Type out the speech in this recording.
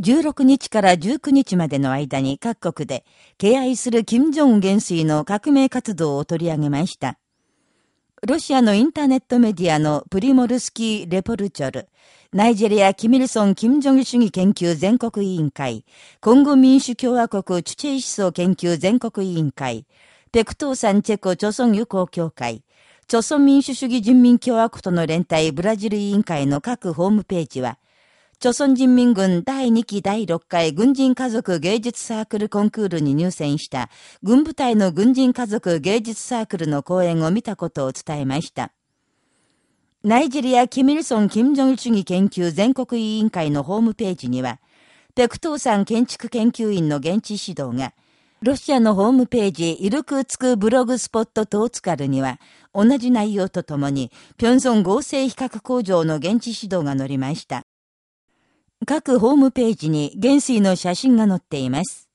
16日から19日までの間に各国で敬愛する金正恩元帥の革命活動を取り上げました。ロシアのインターネットメディアのプリモルスキー・レポルチョル、ナイジェリア・キミルソン・キム・ジョギ主義研究全国委員会、コンゴ民主共和国チュチェイ思想研究全国委員会、ペクトーサンチェコ朝鮮友好協会、朝鮮民主主義人民共和国との連帯ブラジル委員会の各ホームページは、朝鮮人民軍第2期第6回軍人家族芸術サークルコンクールに入選した軍部隊の軍人家族芸術サークルの講演を見たことを伝えました。ナイジェリア・キミルソン・キム・ジョン主義研究全国委員会のホームページには、ペクトーさん建築研究員の現地指導が、ロシアのホームページ、イルクーツクブログスポットトーツカルには、同じ内容とともに、ピョンソン合成比較工場の現地指導が載りました。各ホームページに元帥の写真が載っています。